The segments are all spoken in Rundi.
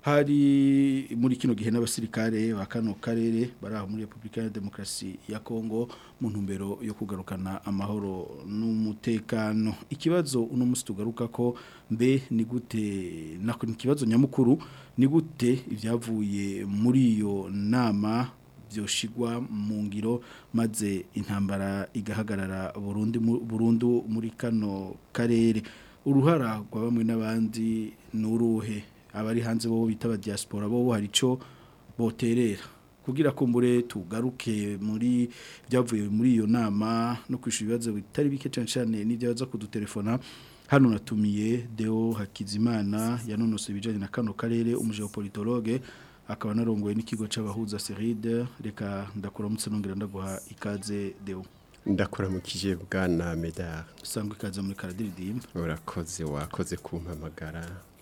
hari muri kino gihe n'abasirikare ba kano karere bari muri repubulika ya demokarasi ya kongo mu ntumbero yo kugarukana amahoro n'umutekano ikibazo uno munsi tugaruka ko mbe ni gute ni ikibazo nyamukuru ni gute ibyavuye muri iyo nama byoshigwa mu ngiro maze intambara igahagarara burundi burundu muri kano karere uruhara rwa bamwe n'abandi n’uruhe. abari hanze bo bitaba diaspora bo hari ico boterera kugira ko kumbure tugaruke muri byavuye muri iyo nama no kwishura ibibazo bitari bike cyane cyane n'ibyaza kudutelefona hano natumiye Deo Hakizimana yanonose ibijanye na kano karere umujeopolitologue akaba narongoye n'ikigo cy’abahuza Seride reka ndakora ndakuramutse nongera ndaguha ikaze Deo bwa bwana Medar sangwe ikaze muri Karadiridimba urakoze wakoze kumpamagara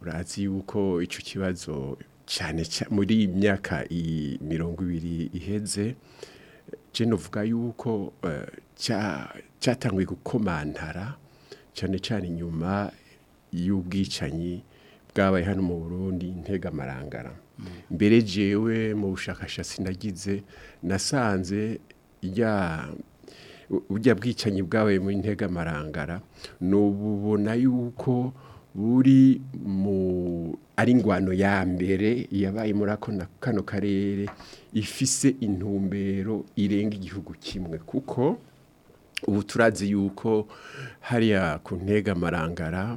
urazi yuko icyo kibazo cyane muri iyi myaka mirongo ibiri iheze jeno vuga yuko eh, cyatanguye gukomantara cyane cyane inyuma y'ubwicanyi bwabaye hano mu burundi ntega amarangara mbere jewe mu bushakashatsi nagize nasanze rya burya bwicanyi bwawe mu muri ntegamarangara n'ububona yuko buri mu ari ingwano ya mbere yabaye muri kano karere ifise intumbero irenga igihugu kimwe kuko ubu turazi yuko hariya ku ntegamarangara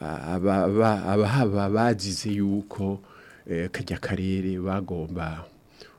abahaba bazize yuko Eh, kajya karere bagomba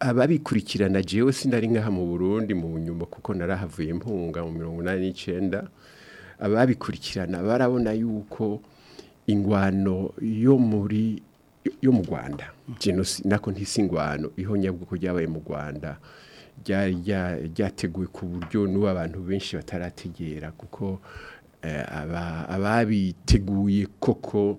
ababikurikirana jewe sinari ngaha mu Burundi mu nyuma kuko narahavuye impunga mu 1989 ababikurikirana barabona yuko ingwano yo muri yo mu Rwanda genocide nako ntisingwano ihonyabwo ryabaye mu Rwanda ryateguye ku buryo n'ubu abantu benshi batarategera kuko eh, ababiteguye koko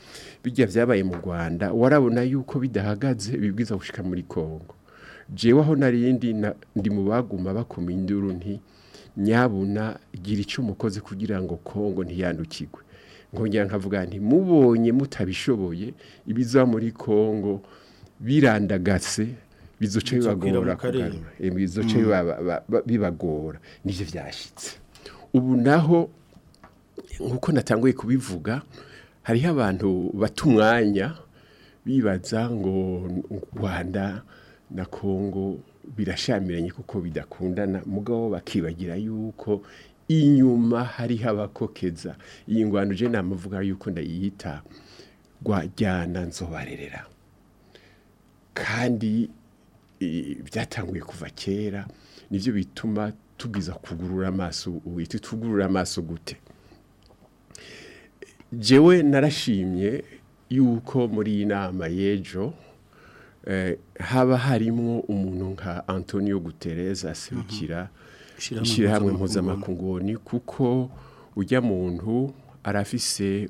bijya byabaye mu Rwanda warabona yuko bidahagaze bibwiza gushika muri Kongo jewe aho narindi ndi mu baguma bakoma induru nti nyabuna gira icyo umukozi kugira ngo Kongo ntiyandukigwe nkongera nkavuga nti mubonye mutabishoboye ibiza muri Kongo birandagase bizoca bibagora bizoca mm. bibagora nibyo byashyitse ubu naho nk'uko natanguye kubivuga hariho abantu batumwanya bibaza ngo rwanda na kongo birashamiranye kuko bidakundana mugabo bakibagira yuko inyuma hariho abakokeza iyi ngwano je namuvuga yuko ndayiyita rwajyana nzobarerera kandi byatanguye kuva kera nibyo bituma tubwiza kugurura amaso uhita tugurura amaso gute jewe narashimye yuko muri iyi nama y'ejo eh, haba harimo umuntu nka antonio gutereza aserukira ishyirahamwe mhm. mpuzamakungu kuko ujya muntu arafise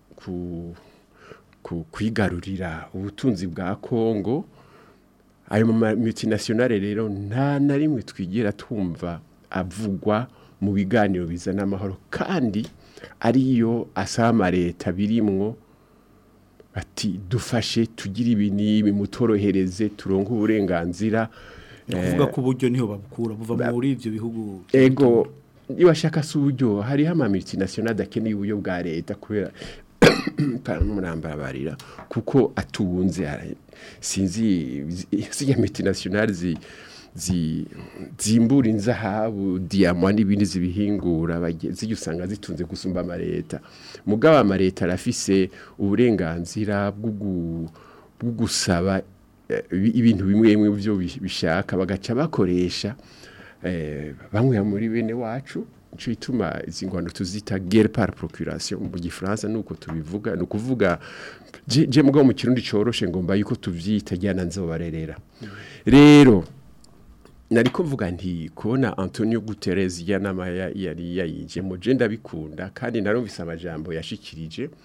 kwigarurira ubutunzi bwa Kongo ayo ma rero nta na rimwe twigira tumva avugwa mu biganiro bizana amahoro kandi ariyo asama leta birimwo bati dufashe tugire ibi n'ibi mutorohereze turonke uburenganzira kuvuga ku buryo niho babukura buva muri ibyo bihugu ego niba ashaka si uburyo hariho ama multinationale akeneye uburyo bwa leta kubera n'umurambara barira kuko atunze sinzi izi miti zimbura inzahabu diyama n'ibindi zibihingura zigusanga zitunze gusumba amaleta mugabo amaleta arafise uburenganzira bwo gusaba eh, ibintu bimwe bimwe byo bishaka bagaca bakoresha eh, bamwe muri bene wacu cituma izi tuzita guerre par procuration mu gifaransa nuko tubivuga no je mugabo mu kirundi coroshe ngomba yuko tuvyita jyana nzobarerera rero nariko mvuga nti kubona Antonio Guterres yanama yari yayije mu je ndabikunda kandi narumvise amajambo yashikirije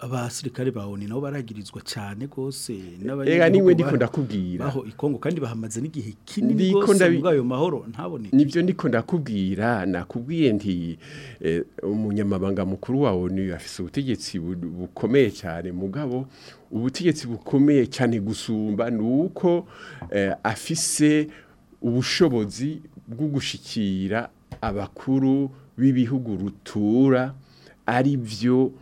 abasirikare bawoni nabo baragirizwa cyane gose n'abanyega niwe ndiko ndakubwira aho ikongo kandi bahamaze n'igihe kinini gose bwayo mahoro ntabone nivyo ndiko ndakubwira nakubwiye nti eh, umunyamabanga mukuru wawo ni afise ubutegetsi bukomeye cyane mugabo ubutegetsi bukomeye cyane gusumba nuko eh, afise ubushobozi bwo gushikira abakuru b'ibihugu rutura ari byo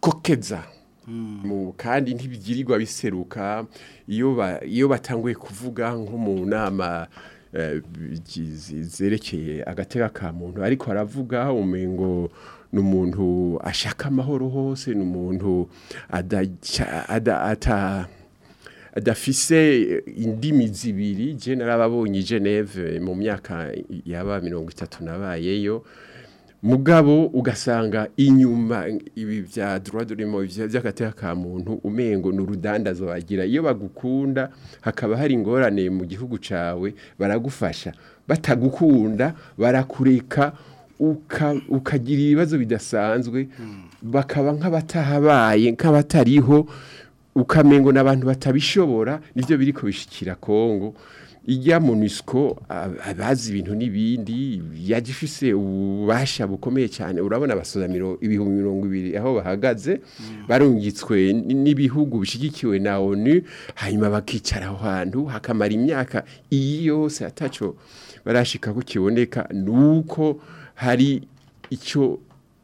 kokeza hmm. kandi ntibigirirwa biseruka iyo batanguye kuvuga nko mu nama eh, zerekeye agatega ka muntu ariko aravuga umengo n’umuntu ashaka amahoro hose ni umuntu adafise indimi zibiri general ababonye geneve mu myaka yaba mirongo itatu nabayeyo mugabo ugasanga inyuma ibi bya durimo by'agateka ka muntu umengo n’urudandazo bagira iyo bagukunda hakaba hari ingorane mu gihugu cawe baragufasha batagukunda barakureka ukagira ibibazo bidasanzwe hmm. bakaba nk'abatahabaye nk'abatariho ukamengo n'abantu batabishobora nibyo biri kubishyikira kongo ijya mu abazi ibintu n'ibindi yagifise ububasha bukomeye cyane urabona abasuzamiro ibihumbi mirongo ibiri aho bahagaze mm. barungitswe n'ibihugu bishyigikiwe na onu hanyuma bakicara aho hantu hakamara imyaka iyi yose atacyo barashika ko kiboneka ni uko hari icyo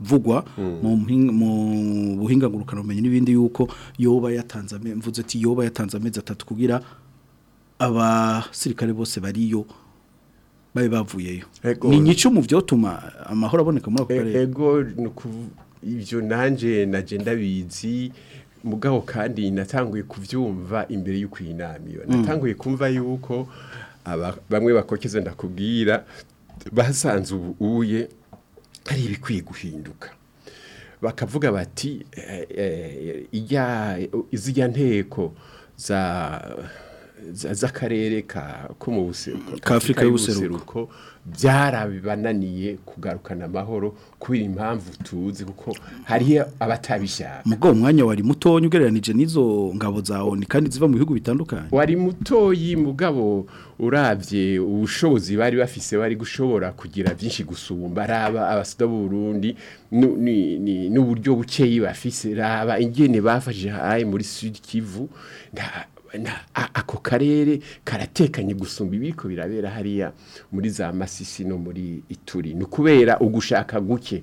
vugwa mm. mu buhingangurukano bumenyi n'ibindi yuko yoba yatanze mvuze ati yoba yatanze amezi atatu kugira abasirikare bose bariyo babe bavuyeyo ni nyinshi mu byatuma amahoro aboneka muri ako karere e-, ego ibyo nanjye nagenda bizi mugabo kandi natanguye kubyumva imbere y'uko iyi nama iyo mm. natanguye kumva yuko bamwe bakokeza ndakubwira basanze ubuye hari ibikwiye guhinduka bakavuga bati eh, eh, izijya nteko za z'akarere ka ko Afrika y'ubuseruko byarabibananiye kugarukana amahoro kubera impamvu tuzi kuko hariyo abatabishaka mugo umwanya wari mutoya ugereranije n'izo ngabo za oni kandi ziva mu bihugu bitandukanye wari mutoyi mugabo urabye ubushobozi bari bafise bari gushobora kugira byinshi gusumba abasuda abasida b'urundi n'uburyo buceyi bafise raba ingene bafashije hayi muri sud kivu ako karere karatekanye gusumba ibiko birabera hariya muri za masisi no muri ituri ni ukubera ugushaka guke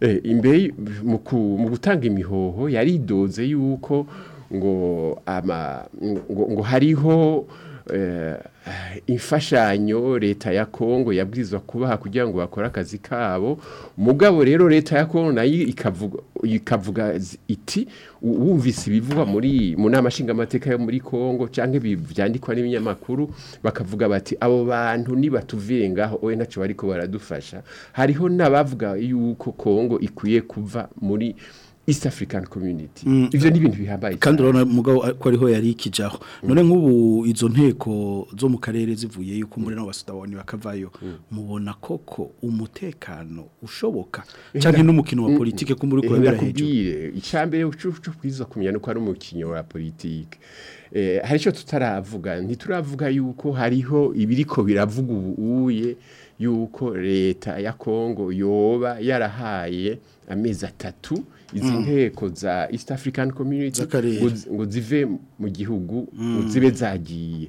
eh, imbere mu gutanga imihoho yari yaridoze yuko ngo ama ngo hariho Eh, imfashanyo leta ya kongo yabwizwa kubaha kugira ngo bakore akazi kabo mugabo rero leta ya kongo nayo ikavuga iti wumvise ibivugwa muri mu nama nshingamateka yo muri kongo cyangwa byandikwa n'ibinyamakuru bakavuga bati abo bantu nibatuvire ngaho oye ntacyo bariko baradufasha hariho n'abavuga yuko kongo ikwiye kuva muri East African Community mm. ivyo ni ibintu bihambaye kandi urabona mugabo ko ariho yari ikijaho mm. none nk'ubu izo nteko zo mu karere zivuye yuko muri no basudawani bakavayo mm. mubona koko umutekano ushoboka eh, cyangwa n'umukino wa politike eh, ko muri kurabera hejuru icambere cyo kwiza kumenya no ari umukino wa politike eh, hari icyo tutaravuga ntituravuga yuko hariho ibiriko biravuga ubu yuko leta ya Kongo yoba yarahaye amezi atatu izi mm. nteko za east african community ngo zive mu gihugu ngo mm. zibe zagiye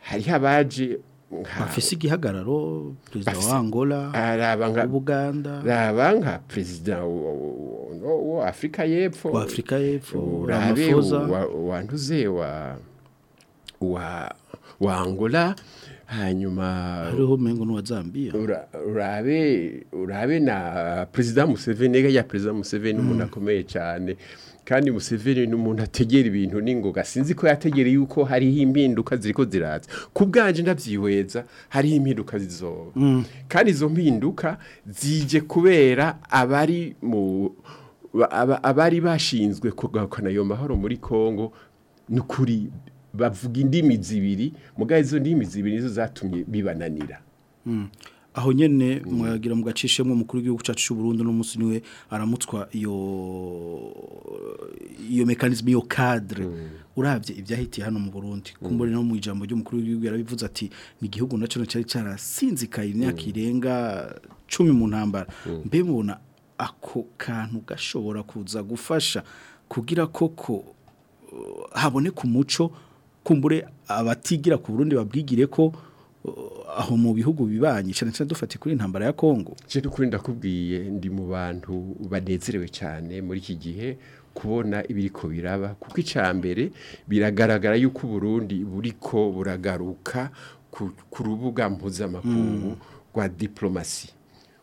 hariho abaje bafise igihagararo perezida wa angola ubuganda ah, raba nka perezida wa afurika y'epfo wa afurika y'epfo ramafoza wanduze wa wa angola hanyuma hariho mengo n'uwa zambia urabe urabe na perezida museveni ya perezida museveni mm. umuntu akomeye cyane kandi Museveni ni umuntu ategera ibintu n'ingoga sinzi ko yategera yuko hariho impinduka ziriko ziraza ku bwanje ndabyihweza hariho impinduka zizoba mm. kandi izo mpinduka zije kubera abari mu abari bashinzwe kugarukana ayo mahoro muri Kongo n'ukuri bavuga indimi zibiri mugaye izo ndimi zibiri nizo zatumye bibananira mm. aho nyene mm. mwagira mugacishemwe umukuru w'igihugu cyacu cy'u Burundi n'umusini we aramutswa iyo iyo mechanisme yo cadre mm. uravye ivyahitiye hano mu Burundi mm. kumbure no mu ijambo ry'umukuru w'igihugu yarabivuze ati ni igihugu naco cyari cyarasinzikaye imyaka irenga 10 mu ntambara mbe mubona ako kantu gashobora kuza gufasha kugira koko haboneka umuco kumbure abatigira ku Burundi babwigire ko aho mu bihugu bibanye cyane cyane dufate kuri intambara ya Kongo cyo kuri ndakubwiye ndi mu bantu banezerewe cyane muri iki gihe kubona ibiriko biraba kuko icambere biragaragara yuko Burundi buriko buragaruka ku rubuga mpuzamakungu mm. rwa diplomasi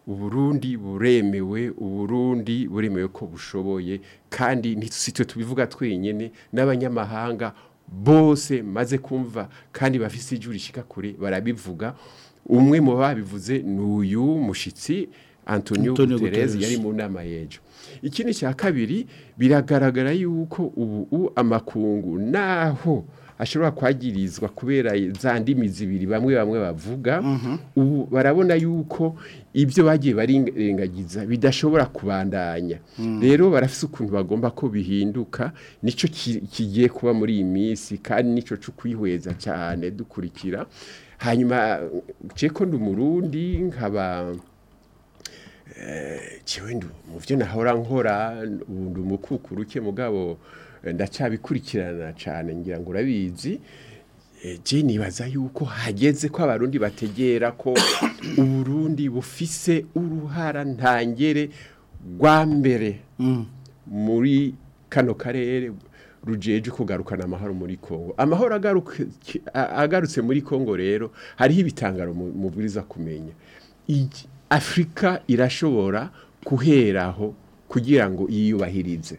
uburundi buremewe uburundi buremewe ko bushoboye kandi ntitwe tubivuga twenyine n'abanyamahanga bose maze kumva kandi bafise ijwi rishika kure barabivuga umwe mu babivuze ni uyu mushyitsi antonio Guterres yari mu nama y'ejo ikindi cya kabiri biragaragara yuko ubu amakungu naho ashobora kwagirizwa kubera zandimi ndimi zibiri bamwe bamwe bavuga mhm. ubu barabona yuko ibyo bagiye barengagiza bidashobora kubandanya mm. rero barafite ukuntu bagomba ko bihinduka nicyo kigiye kuba muri iyi minsi kandi nicyo cyo cyane dukurikira hanyuma ceko ndi umurundi nkaba eh, mu byo nahora nkora ubundi umukukuru uke mugabo ndacyabikurikirana cyane ngira ngo urabizi eh, je nibaza yuko hageze ko abarundi bategera ko uburundi bufise uruhara ntangere rwa mbere mm. muri kano karere rujeje kugarukana amahoro muri congo amahoro agarutse muri congo rero hariho ibitangaro mubwiriza kumenya afurika irashobora aho kugira ngo yiyubahirize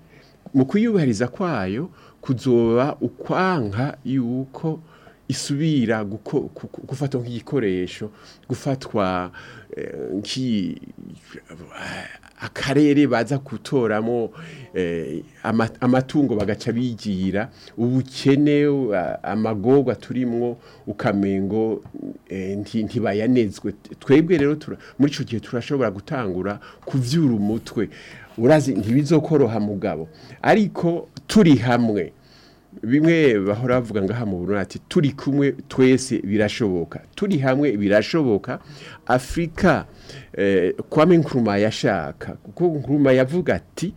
mu kuyubahiriza kwayo kuzoba ukwanka yuko isubira gufata nk'igikoresho gufatwa eh, akarere baza kutoramo eh, amatungo bagaca bigira ubukene amagorwa turimwo ukamengo eh, ntibayanezwe twebwe rero muri icyo gihe turashobora gutangura kubyura umutwe urazi ntibizokoroha mugabo ariko turi hamwe bimwe bahora bavuga ngaha mu Burundi turi kumwe twese birashoboka turi hamwe birashoboka Afrika eh, kwame nkuruma yashaka kuko nkuruma yavuga ati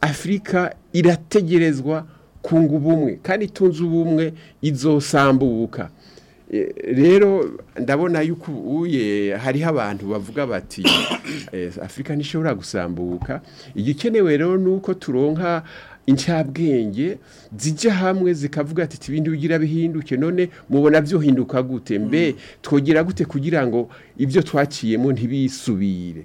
afurika irategerezwa kunga ubumwe kandi tunze ubumwe izosambuka Eh, rero ndabona yuko uye hariho abantu bavuga bati eh, afurika nishobora gusambuka igikenewe rero nuko turonka inshyabwenge zijya hamwe zikavuga ati “Tibindi ugira bihinduke none mubona byohinduka gute mbe mm. twogira gute kugira ngo ibyo twaciyemo ntibisubire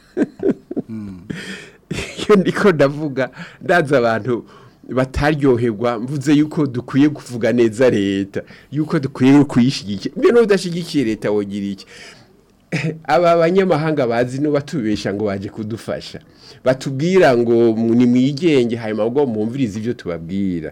hmm. iyo ndiko ndavuga ndanze abantu bataryoherwa mvuze yuko dukwiye kuvuga neza leta yuko dukwiye kuyishyigikira mbere udashyigikiye leta wogira iki aba banyamahanga bazi no batubesha ngo baje kudufasha batubwira ngo ni mwigenge hanyuma ubwo mwumviriza ibyo tubabwira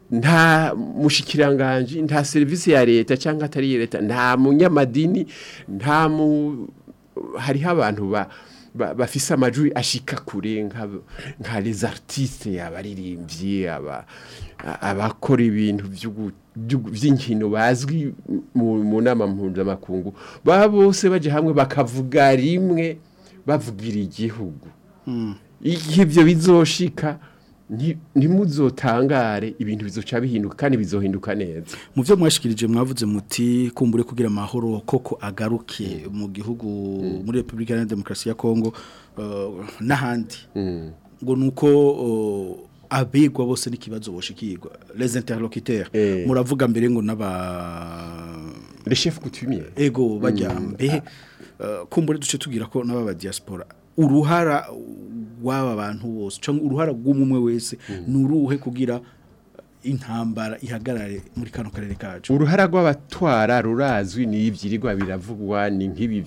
nta mushikiranganji nta serivisi ya leta cyangwa atari iya leta nta munyamadini nta mu hariho abantu ba bafise amajwi ashika kure nka les artistes abaririmbyi abakora ibintu by'inkino bazwi mu nama mpuzamakungu baba bose bajya hamwe bakavuga rimwe bavugira igihugu hmm. ibyo bizoshika ntimuzotangare ibintu bizoca bihinduka kandi bizohinduka neza mu byo mwashikirije mwavuze muti kumbure kugira amahoro koko agaruke mu gihugu mm. muri Republika ya Demokarasi ya Kongo uh, n'ahandi mm. ngo nuko uh, abigwa bose n'ikibazo boshikirwa les interlocuteurs eh. muravuga mbere ngo n'aba le chef coutumier ego bajya mm. mbere ah. uh, kumbure duce tugira ko n'aba diaspora uruhara w'aba bantu bose cyangwa uruhara rw'umwe wese hmm. ni uruhe kugira intambara ihagarare muri kano karere kacu uruhara rw'abatwara rurazwi ni ibyirirwa biravugwa ni nk'ibi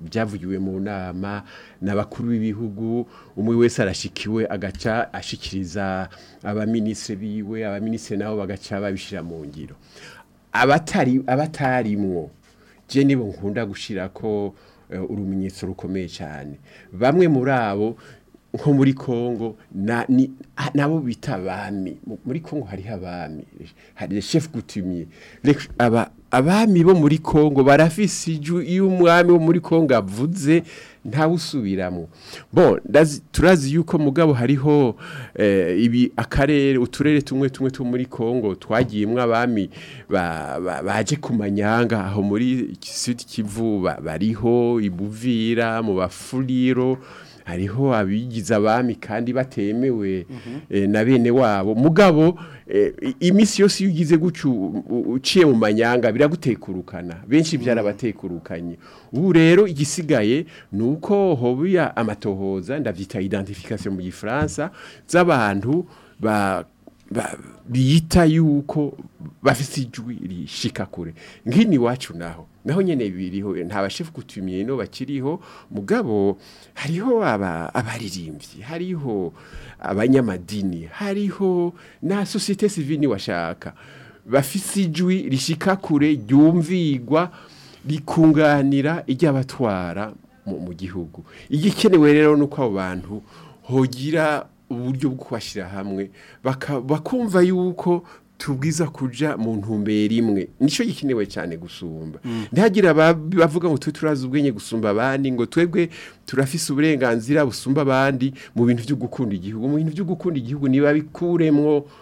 byavugiwe mu nama n'abakuru b'ibihugu umwe wese arashikiwe agaca ashikiriza abaminisitiri biwe abaminisitiri nabo bagaca babishyira mu ngiro abatari abatarimwo je nibo nkunda gushira ko eh, urumenyetso rukomeye cyane bamwe muri abo nko muri congo nabo bita abami muri congo hariho abami hari chef coutumier abami bo muri congo barafise ijwi iyo umwami wo muri congo avuze ntawusubiramo bo turazi yuko mugabo hariho eh, ibi akarere uturere tumwe tumwe tu muri congo twagiyemwo abami baje ku manyanga aho muri sud kivu bariho ibuvira mu bafuliro. hariho abigize abami kandi batemewe eh, na bene wabo mugabo eh, iminsi yose yugize gucu uciye mu manyanga biragutekurukana benshi mm. byarabatekurukanye ubu rero igisigaye ni uko hobuya amatohoza ndabyita identification mu gifaransa z'abantu ba biyita yuko bafite ijwi rishika kure nk'ini wacu naho naho nyene biriho nta bashefu kutumye no bakiriho mugabo hariho aba abaririmbyi hariho abanyamadini hariho na societe civile washaka bafise ijwi rishika kure ryumvigwa rikunganira iry'abatwara mu gihugu igikenewe rero nuko abo bantu hogira uburyo bwo kwashyira hamwe bakumva yuko tubwiza kujya mu ntumbero imwe nicyo gikenewe cyane gusumba mm. ntihagire bavuga ngo twe turazi ubwenge gusumba abandi ngo twebwe turafise uburenganzira busumba abandi mu bintu byo gukunda igihugu mu bintu byo gukunda igihugu niba bikuremwo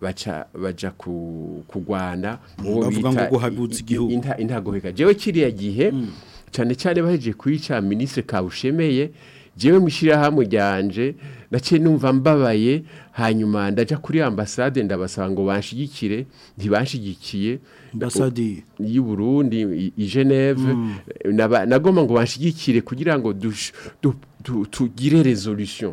baca baja kugwana mm, uwo bita intagoheka jewe kiriya gihe mm. cyane cyane baheje kwica ministre kawushemeye njyewe mushyirahamwe ryanjye nacye numva mbabaye hanyuma ndajya kuri ambasade ndabasaba ngo banshigikire ntibashigikiye ambasade y'u Burundi i Geneve hmm. nagomba ngo banshigikire kugira ngo tugire resolution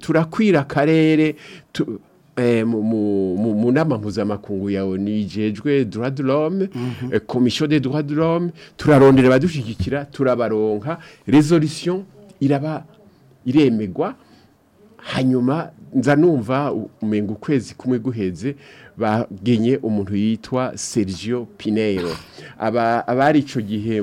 turakwira akarere Eh, mu nama mpuzamakungu ya oni mhm. eh, commission des droits de duradurome turarondera badushyigikira turabaronka rezolisiyo iraba iremegwa hanyuma nza numva umenga ukwezi kumwe guheze bagenye umuntu yitwa Sergio Pinero aba abari icyo gihe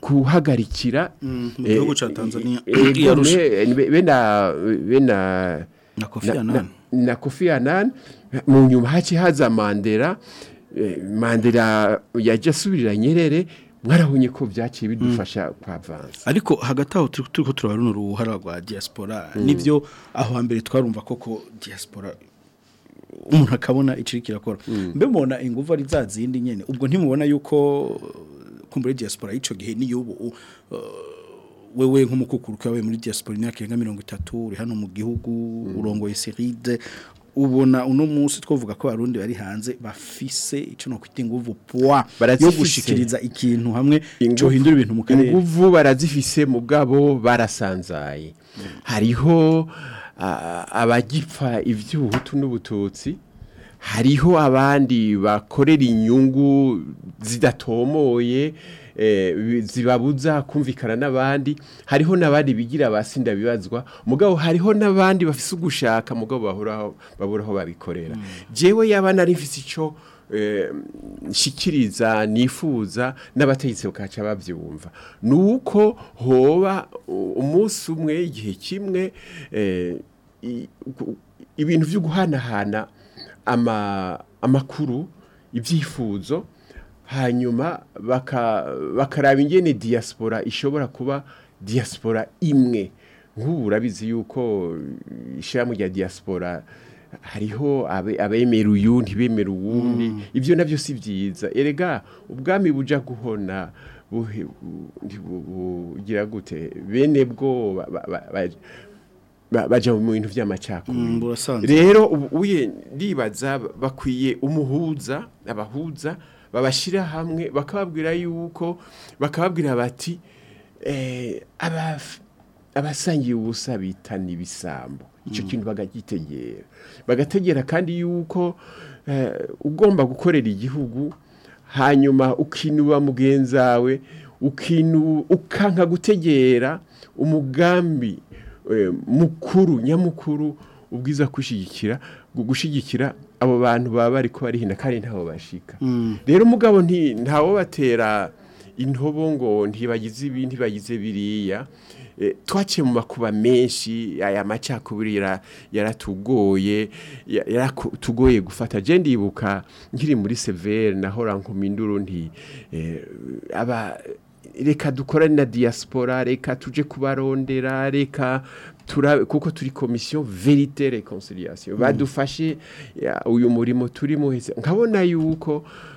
kuhagarikira mhm. eh, igihugu cya tanzania eh, eh, na kofi anani mu nyuma haci haza mandela Eh, mandela yajya asubirira nyerere mwarabonye ko byaciye bidufasha kwa ariko hagati aho turi turabona uruhara rwa diaspora nibyo aho hambere twarumva koko diaspora umuntu akabona icyo kirakora mm. mbe mubona ingufu ari za zindi ubwo ntimubona yuko kumbura diaspora y'icyo gihe n'iy'ubu uh, wewe nk'umukukuru wawe muri diaspora imyaka irenga mirongo itatu uri hano mu gihugu mm. urongoye seride ubona uno munsi twavuga ko abarundi bari hanze bafise icyo no kwita inguvu puwa yo gushikiriza ikintu hamwe cyo hindura ibintu mu karere inguvu barazifise mu bwabo barasanzaye hariho abagipfa iby'ubuhutu n'ubututsi hariho abandi bakorera inyungu zidatomoye Eh, zibabuza kumvikana n'abandi hariho n'abandi bigira abasinda bibazwa mugabo hariho n'abandi bafise ugushaka mugabo bahoraho baburaho babikorera mm. jewe yaba nari mfise icyo eh, nshikiriza nifuza n'abategetsi bakaca babyumva ni uko hoba umunsi umwe igihe kimwe eh, ibintu byo guhanahana amakuru ibyifuzo hanyuma bakaraba ingene diaspora ishobora kuba diaspora imwe nk'ubu urabizi yuko ishyirahamwe rya diaspora hariho abemera uyu ntibemera uwundi mm. ibyo nabyo si byiza erega ubwami buja guhona bugira gute bene bwo bajya mu bintu by'amacakubiri mm, rero uye ndibaza bakwiye umuhuza abahuza babashyira hamwe bakababwira yuko bakababwira bati eh, abasangiye ubusa bitana ibisambo icyo mm. kintu bakagitegera bagategera kandi yuko eh, ugomba gukorera igihugu hanyuma ukinuba mugenzawe ukanka gutegera umugambi eh, mukuru nyamukuru ubwiza gushyigikira abo bantu baba bari ari kubarihinda kandi ntaho bashika mm. rero umugabo nti ntawo batera intobo ngo ntibagize ibindi bagize biriya eh, twaciye mu makuba menshi aya macakubiri yaratugoye yaratugoye gufata je ndibuka nkiri muri severe nahora induru nti eh, aba reka dukorane na diaspora reka tuje kubarondera reka turabe kuko turi komisiyo veritere reconciliation badufashe mm. uyu murimo turimo nkabona yuko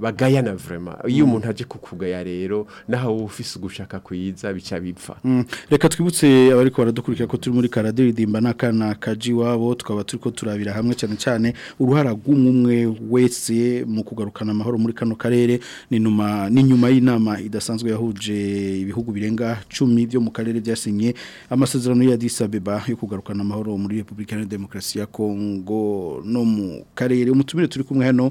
bagayana vrema iyo mm. umuntu aje kukugaya rero naho ufise ugushaka kwiza bica bipfa mm. reka twibutse abari ko baradukurikira ko turi muri karadiridimba n'akana kaji wabo twaba turi ko turabira hamwe cyane cyane uruhara rw'umwe wese mu kugarukana amahoro muri kano karere n’inyuma nyuma y'inama idasanzwe yahuje ibihugu birenga cumi byo mu karere byasinye amasezerano ya Abeba yo kugarukana amahoro muri Republika ya Demokarasi ya Kongo no mu karere umutumire turi kumwe hano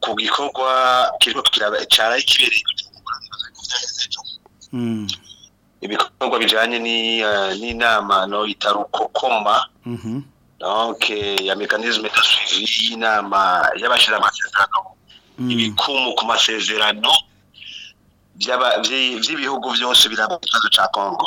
ku gikorwa kiriko caraye kibereye mm. ibikorwa bijanye eh, n'inama no itarukokoma mm-hmm. donc ya mekanisme de suivi y'inama y'abashira amasezerano Mm. ibikumu ku masezerano by'ibihugu byose biranga ikibazo cya kongo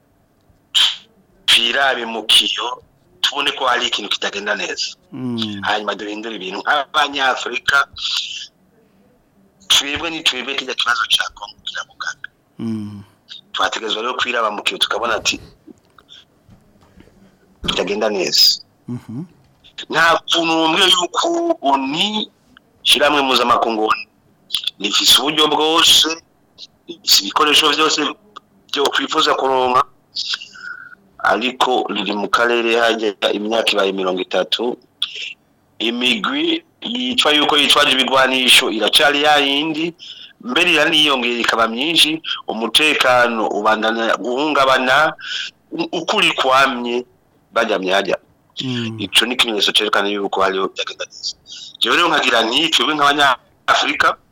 twirabe mu kiyo tubone ko hari ikintu kitagenda neza hmm. hanyuma duhindure ibintu nk'abanyafurika twebwe ni kijya kibazo cya kongo kiramugana hmm. twategerezwa rero kwiraba mu kiyo tukabona ati bitagenda neza hmm. nta kuntu wumvira yuko oni shyirahamwe mpuzamakungu rifise uburyo bwose ibikoresho byose byo kwifuza kuronka ariko riri mu karere hajya imyaka ibaye mirongo itatu imigwi yicwa yuko yitwaje ibigwanisho iracari indi mbere iraniyongera ikaba myinshi umutekano ubandanya guhungabana ukuri kwamye bajya myajya hmm. ico ni ikimenyetso cerekana yuko hariho byagenda neza jewe rero nkagira nk'itwebwe nk'abanyafurika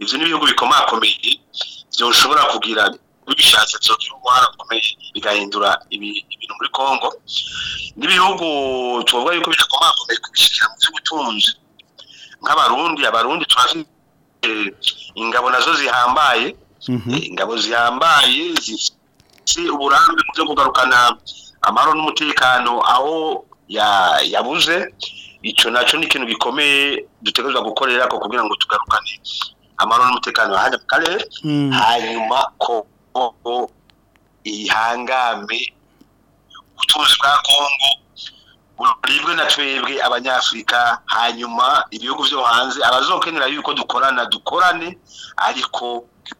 ibyo ni ibihugu bikomakomeye byoshobora kugira ugishatse tuzogira bigahindura ibintu muri kongo n'ibihugu tuvuga yuko birakomakomeye kubishyira mu by'ubutunzi nk'abarundi abarundi turazi eh, ingabo nazo zihambaye mhm. eh, ingabo zihambaye zifite uburambe mu byo kugarukana amahoro n'umutekano aho yabuze icyo nacyo ni ikintu gikomeye dutegerezwa gukorera ko kugira ngo tugarukane amahoro n'umutekano wahajya mu karere hanyuma mm. kongo kongo ihangame ubucuruzi bwa kongo buribwe na twebwe abanyafurika hanyuma ibihugu byo hanze abazokenera yuko dukorana dukorane ariko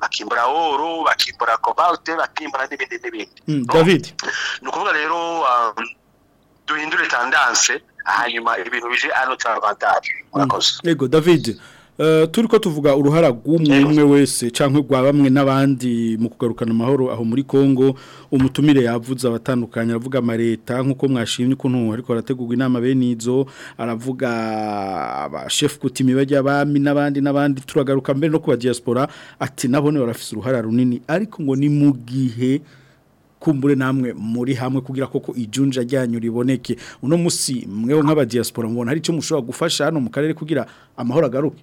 bakimbura oro bakimbura kobalte bakimbura n'ibindi n'ibindi mm, david ni ukuvuga rero um, duhindure tandanse hanyuma ibintu bije ano taravantaje murakoze yego mm, david eh, turi ko tuvuga uruhara rw'umwe umwe wese cyangwa rwa bamwe n'abandi mu kugarukana amahoro aho muri congo umutumire yavuze abatandukanye aravuga amareta nk'uko mwashimye ukuntu ariko arategurwa inama bene izo aravuga chef kutimi bajya bami n'abandi n'abandi turagaruka mbere no kuba diaspora ati nabone barafise uruhara runini ariko ngo ni mu gihe kumbure namwe muri hamwe kugira koko ijunja ryanyu riboneke uno musi mwewe nk'aba diaspora mubona hari icyo mushobora gufasha hano mu karere kugira amahoro agaruke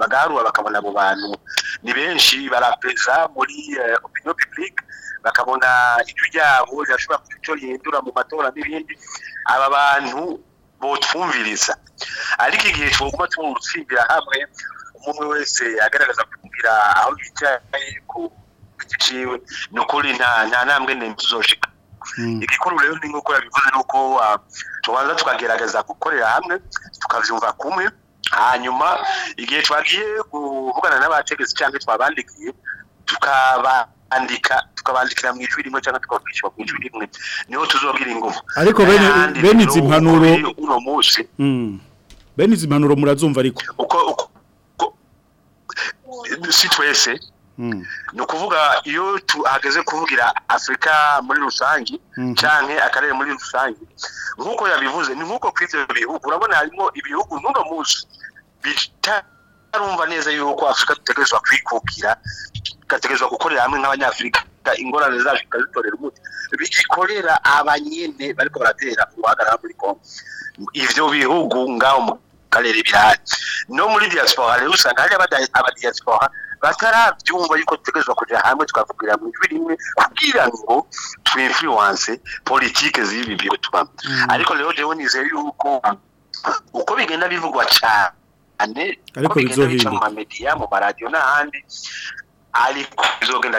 bagarura bakabona abo bantu ni benshi barapeza muri eh, opinion publique bakabona ijwi ryabo rirashobora kugira rihindura mu matora n'ibindi aba bantu botwumviriza ariko igihe twoguma turutsindira hamwe umwe wese agaragaza kugira aho yicaye ku kiciwe ciwe ni nta namwe ndende tuzoshika hmm. igikuru rero ni nk'uko yabivuze nuko uko ah, tubanza tukagerageza gukorera hamwe tukavyumva kumwe hanyuma igihe twagiye kuvugana n'abategesi cyangwa twabandikiye tukabandika tukabandikira mu ijwi rimwe cyangwa tukabakwishyura ku ijwi rimwe niho tuzobwira ingufu ariko mm. bene izi mpanuro uno munsi bene izi mpanuro murazumva ariko uko si twese Mm. ni ukuvuga iyo tuhageze kuvugira afurika muri rusange mhm. cyane akarere muri rusange nk'uko yabivuze ni nk'uko ku ibyo bihugu urabona harimo ibihugu n'uno munsi bitarumva neza yuko afurika dutegerezwa kwikukira tugategerezwa gukorera hamwe nk'abanyafurika ingorane zacu tukazitorera umuti bigikorera abanyene bariko baratera ubuhagarara muri kongo ivyo bihugu ngaho mu karere birahari no muri diaspora rero usanga hari abadiaspora batarabyumva yuko dutegerezwa kujya hamwe tukavugirira mu ijwi rimwe kugira ngo twinfluence politiki z'ibi bigo tubamo mm. ariko rero jewe nizeye yuko uko bigenda bivugwa cyane ariko bizohinduka mu maradiyo n'ahandi ariko bizogenda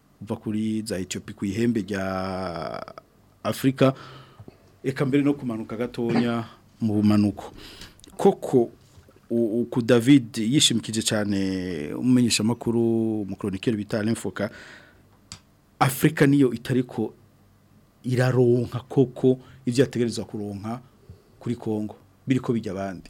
uva kuri za Ethiopia ku ihembe rya Afrika reka mbere no kumanuka gatonya mu bumanuko koko ku david yishimikije cyane umumenyeshamakuru umukoronike bita n'imfuka afurika niyo itariko ko iraronka koko ibyo yategereza kuronka kuri congo biri ko bijya abandi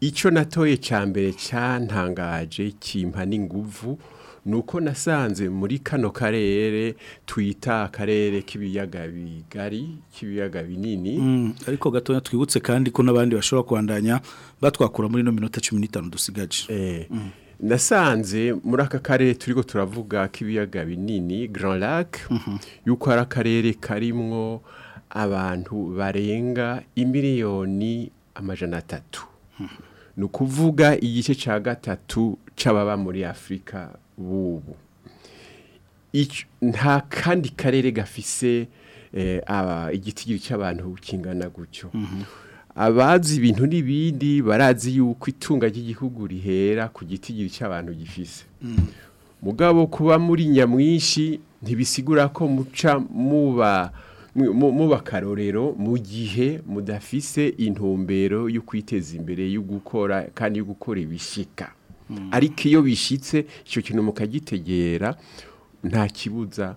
ico natoye ca mbere cyantangaje kimpa n'inguvu nuko nasanze muri kano karere twita akarere k'ibiyaga bigari k'ibiyaga binini mm, ariko gatoya twibutse kandi ko n'abandi bashobora kwandanya batwakura muri no minota 15 dusigaje eh, mm. nasanze muri aka karere turiko turavuga k'ibiyaga binini Grand Lac mhm. yuko ari akarere karimwo abantu barenga imiliyoni amajana atatu mhm. ni ukuvuga igice cya gatatu cy'ababa muri afurika bubu nta kandi karere gafise eh, igitigiri cy'abantu kingana gutyo mhm. abazi ibintu n'ibindi barazi yuko itunga ry'igihugu rihera ku gitigiri cy'abantu gifise mhm. mugabo kuba muri nyamwinshi ntibisigura ko muca muba muba akarorero mu gihe mudafise intumbero yo kwiteza imbere yo gukora kandi yo gukora ibishika hmm. ariko iyo bishitse icyo kintu mukagitegera nta kibuza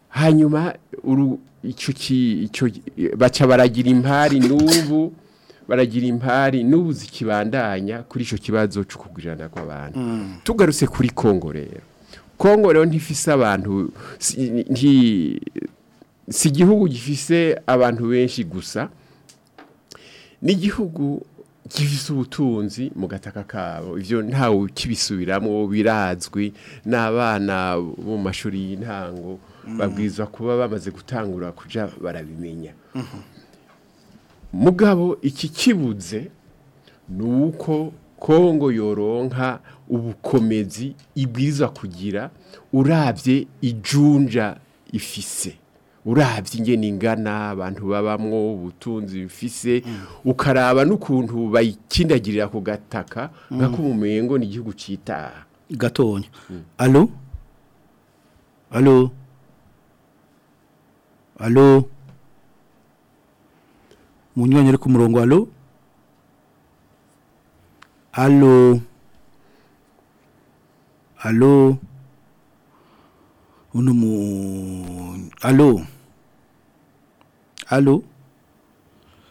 hanyuma baca baragira impari n'ubu baragira impari n'ubu zikibandanya kuri icyo kibazo cyo kugurana kw'abantu mm. tugarutse kuri kongo rero kongo rero ntifise abantu si igihugu gifise abantu benshi gusa n'igihugu gifise ubutunzi mu gataka kabo ibyo ntawe kibisubiramo birazwi n'abana bo mu mashuri y'intango mm. babwizwa kuba bamaze gutangura kuja barabimenya mm-hmm. mugabo iki kibuze ni kongo yoronka ubukomezi ibwiza kugira urabye ijunja ifise urabya ingene ingana abantu babamwo ubutunzi bifise mm. ukaraba n'ukuntu bayikindagirira ku gataka mm. nka k'umumengo ni igihugu cyitaha gatonya mm. alo alo alo munyuranye ari ku murongo alo alo alo uno mu alo alo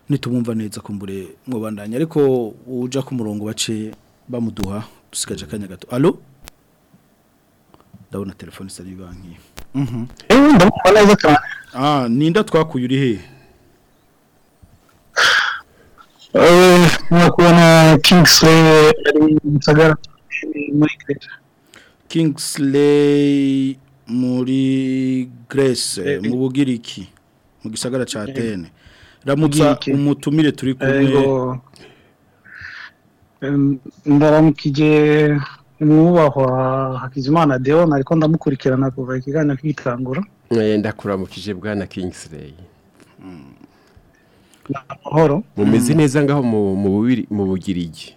nitumumva neza kumbure mwabandanya ariko uja ku murongo bace bamuduha dusigaje akanya gato alo ndabona telefone isa banki mhm eh neza cyane ah ninda twakuye uri he eh, Kingsley muri Grace eh, mu eh. bugiriki mu gisagara cya eh. tene ramutsa umutumire turi kumwe ndaramukije mwubahwa hakizimana deon ariko ndamukurikirana kuva ikiganiro k'igitangura ndakuramukije bwana kingsley mm. mumeze mm. neza ngaho mu mu bugirigi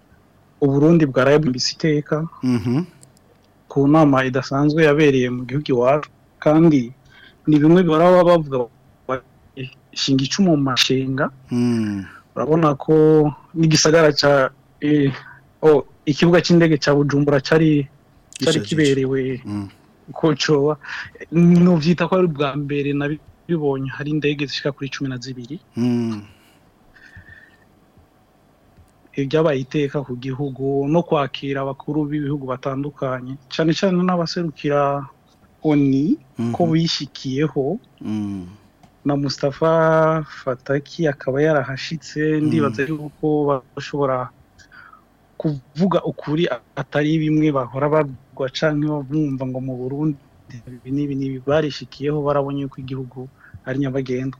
uburundi bwarayabwimbitse iteka mhm. ku nama idasanzwe yabereye mu gihugu iwacu kandi ni bimwe baba bavuga shinga icumu mu mashinga hmm. urabona ko n'igisagara cya eh, ikibuga cy'indege cya bujumbura cyari kiberewe hmm. kocowa nubyita ko ari ubwa mbere nabibonye hari indege zishyira kuri cumi na zibiri hmm. ibyabaye iteka ku gihugu no kwakira abakuru b'ibihugu batandukanye cyane cyane n'abaserukira oni mhm. ko wishyikiyeho mm. na Mustafa fataki akaba yarahashitse mm. ndibaza yuko bashobora kuvuga ukuri atari bimwe bahora babwirwa cyangwa bumva ngo mu burundi ibi n'ibi n'ibi barishikiyeho barabonye uko igihugu ari nyabagendwa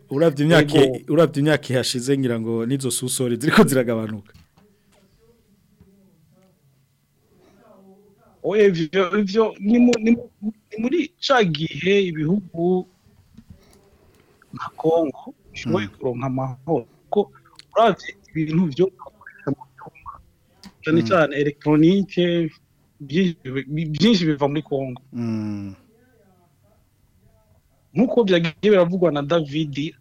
urabye imyaka urabye imyaka ihashize ngira ngo n'izo susori ziriko ziragabanuka oye ivyo ni muri ca gihe ibihugu nka Kongo bishoboye mm. kuronka amahoro uravye ibintu byo cyane hmm. cyane electronique byinshi biva muri Kongo hmm. nkuko byagiye biravugwa na David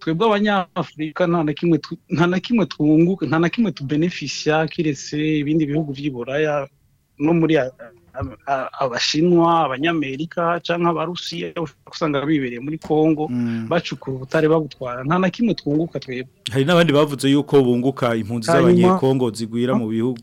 twebwe abanyafurika nta na kimwe nta na kimwe twunguka nta na kimwe tubenefisha kiretse ibindi bihugu by'iburaya no muri abashinwa abanyamerika cyangwa abarusiya ushobora gusanga bibereye muri congo mm. bacukura ubutare bagutwara nta na kimwe twunguka twebwe hari n'abandi bavuze yuko bunguka impunzi z'abanyekongo zigwira mu bihugu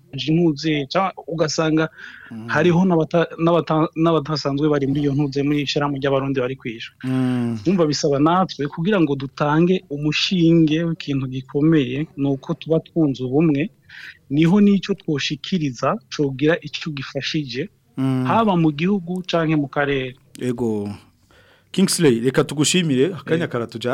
impuze ugasanga mm. hariho n'abatasanzwe bari muri iyo ntuze muri ishyirahamwe ry'abarundi bari kwishwi bumva mm. bisaba natwe kugira ngo dutange umushinge w'ikintu gikomeye ni uko tuba twunze ubumwe niho n'icyo twoshikiriza cogira icyo gifashije mm. haba mu gihugu cyangwa mu karere Ego Kingsley reka tugushimire akanya eh. karatujya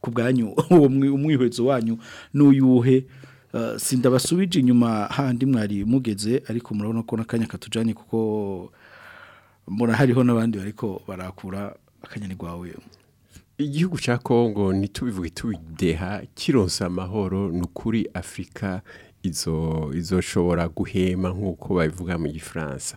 ku bwanyu umwihwezo wanyu n'uyuhe uh, sindabasubije inyuma handi mwari mugeze ariko murabona ko n'akanya katujyanye kuko murahariho n'abandi ariko barakura akanyani gwawe igihugu cya kongo ntitubivuge tubideha kironsa amahoro nukuri Afrika izo izoshobora guhema nk'uko bavuga mu gifaransa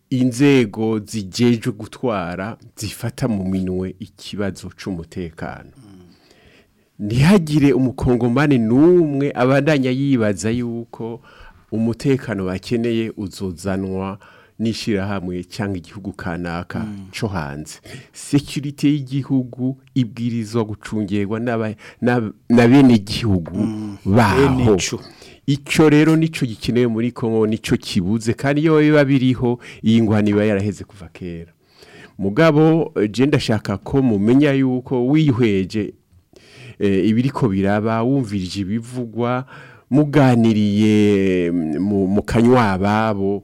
inzego zigejeje gutwara zifata mu minwe ikibazo cy'umutekano ntihagire umukongomani n'umwe abandanya yibaza yuko umutekano bakeneye uzuzanwa n'ishyirahamwe cyangwa igihugu kanaka cyo hanze sekirite y'igihugu ibwirizwa gucungirwa na bene igihugu mm. baho icyo rero nicyo gikenewe muri kongo nicyo kibuze kandi iyo biba biriho iyi ngwani iba yaraheze kuva kera mugabo genda ndashaka ko mumenya yuko wihweje eh, ibiri ko biraba wumvirije ibivugwa muganiriye mm, mu kanywa ababo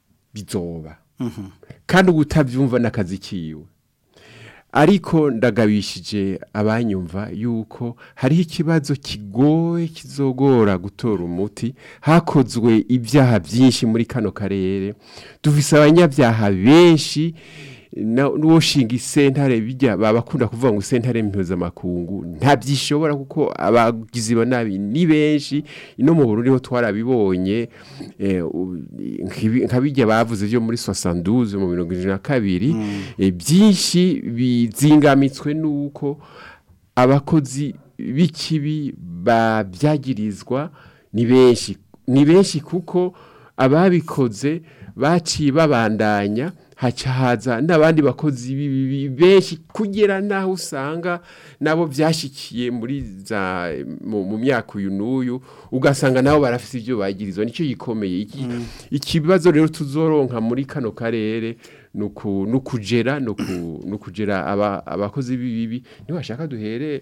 bizoba mhm. kandi utabyumva n'akazi kiwe ariko ndagabishije abanyumva yuko hariho ikibazo kigoye kizogora gutora umuti hakozwe ibyaha byinshi muri kano karere dufise abanyabyaha benshi n'uwoshinga isentare bijya babakunda kuvuga ngo isentare mpuzamakungu ntabyishobora kuko abagizi ba nabi ni benshi ino mu Burundi niho twarabibonye eh, nkabijya bavuze byo muri 72 mu mirongo na kabiri mm. eh, byinshi bizingamitswe nuko abakozi b'ikibi babyagirizwa ni benshi ni benshi kuko ababikoze baciye babandanya hacahaza n'abandi bakozi bibi benshi kugera naho usanga nabo byashikiye muri za mu myaka uyu n'uyu ugasanga nabo barafite ibyo bagirizwa nicyo gikomeye mm. ikibazo rero tuzoronka muri kano karere ni ukugera ni ukugera abakozi bibi ntibashaka duhere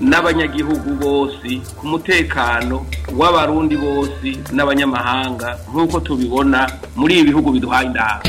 n'abanyagihugu bose ku mutekano w'abarundi bose n'abanyamahanga nk'uko tubibona muri ibi bihugu biduhaye indahabwo